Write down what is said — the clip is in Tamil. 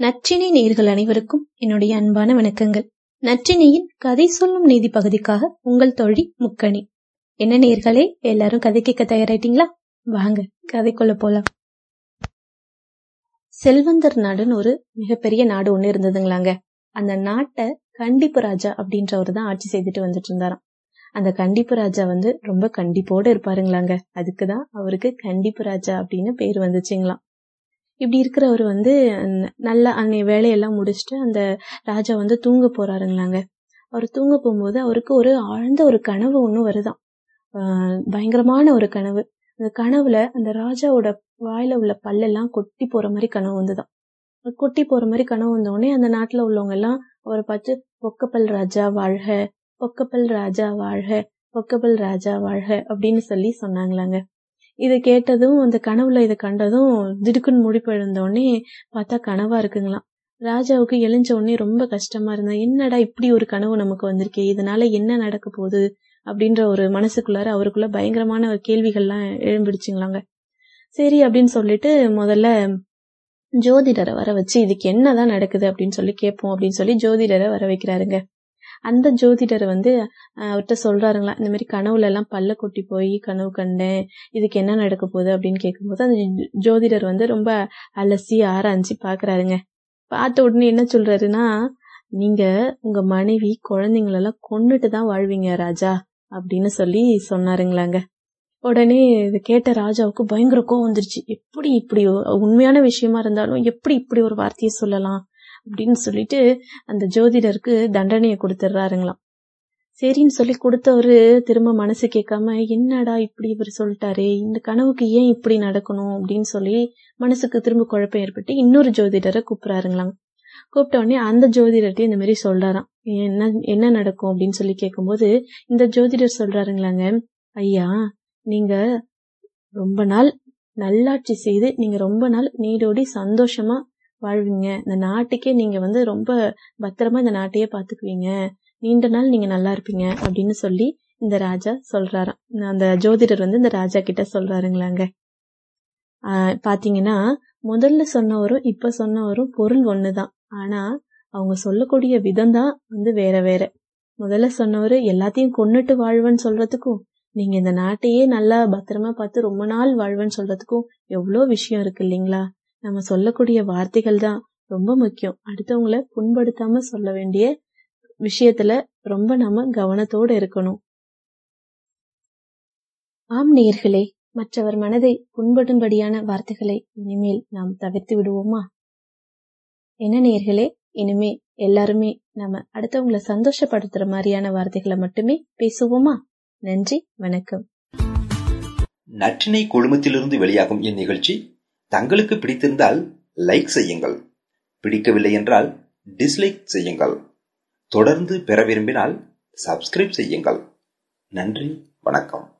நற்றினை நேர்கள் அனைவருக்கும் என்னுடைய அன்பான வணக்கங்கள். நற்றினையின் கதை சொல்லும் நீதி பகுதிக்காக உங்கள் தோழி முக்கணி. என்ன நேர்களே எல்லாரும் கதை கேட்க தயாராயிட்டீங்களா? வாங்க கதைக்குள்ள போலாம். செல்வந்தர் நாடுன்னு ஒரு மிகப்பெரிய நாடு ஒண்ணு இருந்ததுங்களாங்க. அந்த நாட்டை கண்டிப்பு ராஜா அப்படின்றவர் தான் ஆட்சி செய்துட்டு வந்துட்டு இருந்தாராம். அந்த கண்டிப்பு ராஜா வந்து ரொம்ப கண்டிப்போட இருப்பாருங்களாங்க. அதுக்குதான் அவருக்கு கண்டிப்பு ராஜா அப்படின்னு பேர் வந்துச்சுங்களாம். இப்படி இருக்கிறவர் வந்து நல்ல அன்னை வேலையெல்லாம் முடிச்சுட்டு அந்த ராஜா வந்து தூங்க போறாருங்களாங்க. அவர் தூங்க போகும்போது அவருக்கு ஒரு ஆழ்ந்த ஒரு கனவு ஒன்று வருதான் பயங்கரமான ஒரு கனவு. அந்த கனவுல அந்த ராஜாவோட வாயில உள்ள பல்லெல்லாம் கொட்டி போற மாதிரி கனவு வந்துதான் கொட்டி போற மாதிரி கனவு வந்தோடனே அந்த நாட்டுல உள்ளவங்க எல்லாம் அவரை பார்த்து பொக்கப்பல் ராஜா வாழ்க பொக்கப்பல் ராஜா வாழ்க பொக்கப்பல் ராஜா வாழ்க அப்படின்னு சொல்லி சொன்னாங்களாங்க. இதை கேட்டதும் அந்த கனவுல இதை கண்டதும் திடுக்குன்னு முடிப்பு எழுந்தோடனே பார்த்தா கனவா இருக்குங்களாம். ராஜாவுக்கு எழிஞ்ச உடனே ரொம்ப கஷ்டமா இருந்தா என்னடா இப்படி ஒரு கனவு நமக்கு வந்திருக்கே? இதனால என்ன நடக்க போகுது? அப்படின்ற ஒரு மனசுக்குள்ளார அவருக்குள்ள பயங்கரமான ஒரு கேள்விகள்லாம் எழும்பிடுச்சுங்களாங்க. சரி அப்படின்னு சொல்லிட்டு முதல்ல ஜோதிடரை வர வச்சு இதுக்கு என்னதான் நடக்குது? அப்படின்னு சொல்லி கேட்போம் அப்படின்னு சொல்லி ஜோதிடரை வர வைக்கிறாருங்க. அந்த ஜோதிடர் வந்து அவர்கிட்ட சொல்றாருங்களா இந்த மாதிரி கனவுல எல்லாம் பல்ல கொட்டி போய் கனவு கண்டேன் இதுக்கு என்ன நடக்க போகுது அப்படின்னு கேட்கும்போது அந்த ஜோதிடர் வந்து ரொம்ப அலசி ஆராய்ச்சி பாக்குறாருங்க. பார்த்த உடனே என்ன சொல்றாருன்னா நீங்க உங்க மனைவி குழந்தைங்களெல்லாம் கொண்டுட்டு தான் வாழ்வீங்க ராஜா அப்படின்னு சொல்லி சொன்னாருங்களாங்க. உடனே இதை கேட்ட ராஜாவுக்கு பயங்கர கோவம் வந்துருச்சு. எப்படி இப்படி உண்மையான விஷயமா இருந்தாலும் எப்படி இப்படி ஒரு வார்த்தையை சொல்லலாம்? அப்படின்னு சொல்லிட்டு அந்த ஜோதிடருக்கு தண்டனையை கொடுத்துட்றாருங்களாம் சரின்னு சொல்லி கொடுத்தவரு திரும்ப மனசு கேட்காம என்னடா இப்படி இவர் சொல்லிட்டாரு? இந்த கனவுக்கு ஏன் இப்படி நடக்கணும்? அப்படின்னு சொல்லி மனசுக்கு திரும்ப குழப்பம் ஏற்பட்டு இன்னொரு ஜோதிடரை கூப்பிடுறாருங்களாம். கூப்பிட்ட உடனே அந்த ஜோதிடர்கிட்ட இந்த மாதிரி சொல்றாராம். என்ன என்ன நடக்கும்? அப்படின்னு சொல்லி கேட்கும்போது இந்த ஜோதிடர் சொல்றாருங்களாங்க ஐயா நீங்க ரொம்ப நாள் நல்லாட்சி செய்து நீங்க ரொம்ப நாள் நீடோடி சந்தோஷமா வாழ்வீங்க. இந்த நாட்டுக்கே நீங்க வந்து ரொம்ப பத்திரமா இந்த நாட்டையே பாத்துக்குவீங்க. நீண்ட நாள் நீங்க நல்லா இருப்பீங்க அப்படின்னு சொல்லி இந்த ராஜா சொல்றாராம். அந்த ஜோதிடர் வந்து இந்த ராஜா கிட்ட சொல்றாருங்களாங்க. பாத்தீங்கன்னா முதல்ல சொன்னவரும் இப்ப சொன்னவரும் பொருள் ஒண்ணுதான். ஆனா அவங்க சொல்லக்கூடிய விதம் தான் வந்து வேற வேற. முதல்ல சொன்னவரு எல்லாத்தையும் கொன்னுட்டு வாழ்வேன்னு சொல்றதுக்கும் நீங்க இந்த நாட்டையே நல்லா பத்திரமா பார்த்து ரொம்ப நாள் வாழ்வேன்னு சொல்றதுக்கும் எவ்வளோ விஷயம் இருக்கு இல்லைங்களா? நம்ம சொல்லக்கூடிய வார்த்தைகள் தான் ரொம்ப முக்கியம். அடுத்தவங்களை புண்படுத்தாம சொல்ல வேண்டிய விஷயத்துல ரொம்ப நம்ம கவனத்தோடு இருக்கணும். ஆம் நேர்களே மற்றவர் மனதை புண்படும்படியான வார்த்தைகளை இனிமேல் நாம் தவிர்த்து விடுவோமா? என்ன நேர்களே இனிமே எல்லாருமே நம்ம அடுத்தவங்களை சந்தோஷப்படுத்துற மாதிரியான வார்த்தைகளை மட்டுமே பேசுவோமா? நன்றி வணக்கம். நற்றினை குழுமத்திலிருந்து வெளியாகும் இந்நிகழ்ச்சி தங்களுக்கு பிடித்திருந்தால் லைக் செய்யுங்கள். பிடிக்கவில்லை என்றால் டிஸ்லைக் செய்யுங்கள். தொடர்ந்து பெற விரும்பினால் சப்ஸ்கிரைப் செய்யுங்கள். நன்றி வணக்கம்.